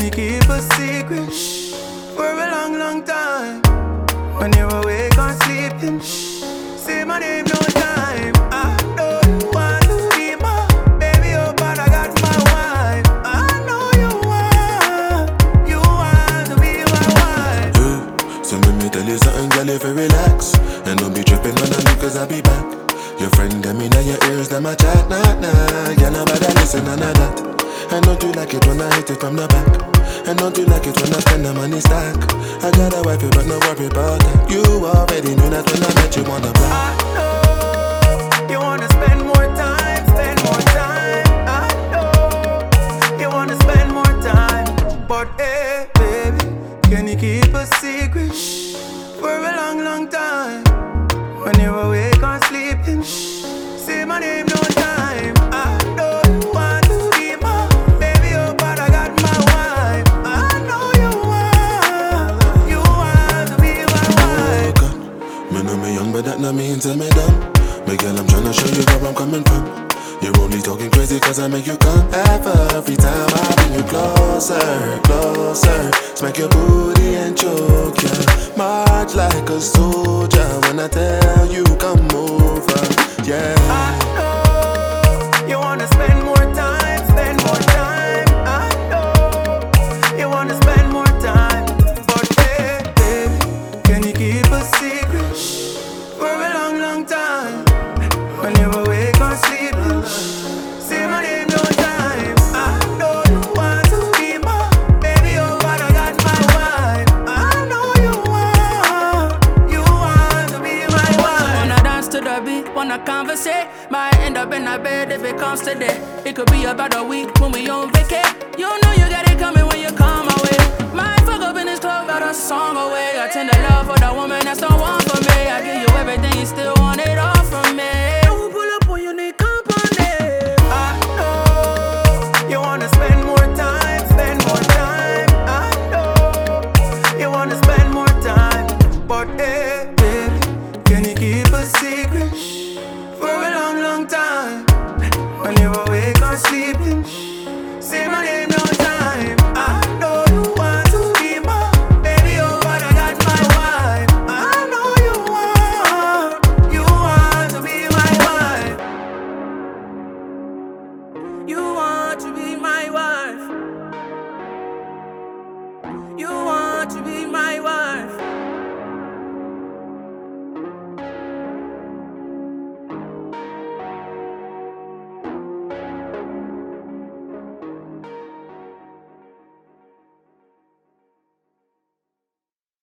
Can you keep a secret Shh. for a long, long time? When you're awake or sleeping, Shh. say my name no time. I know you want to be my baby, oh, but I got my wife. I know you want, you want to be my wife. Yeah, so let me tell you something, girl, if you relax, and don't be tripping on me, cause I'll be back. Your friend got me in your ears, them my chat, nah, nah Girl, nobody listen, nah, nah, that I know you like it when I hit it from the back and don't you like it when I spend the money stack? I got a wife, but no worry about that. You already knew that when I met you on the block. I know you wanna spend more time, spend more time. I know you wanna spend more time, but hey, baby, can you keep a secret for a long, long time? When you're awake or sleeping, Shh, say my name young, but that not mean to me dumb. Me girl, I'm tryna show you where I'm coming from. You're only talking crazy cause I make you come Every time I bring you closer, closer Smack your booty and choke ya March like a soldier When I tell you come over, yeah I know you wanna spend more time, spend more time. I know you wanna spend more time, but hey, baby, can you keep a secret I you want to be my baby, oh, but I got my wife. I know you want, you want to be my wife. Wanna dance to the beat, wanna. Might end up in a bed if it comes to that. It could be about a week when we on vacay. You know you got it coming when you but hey, baby, can you keep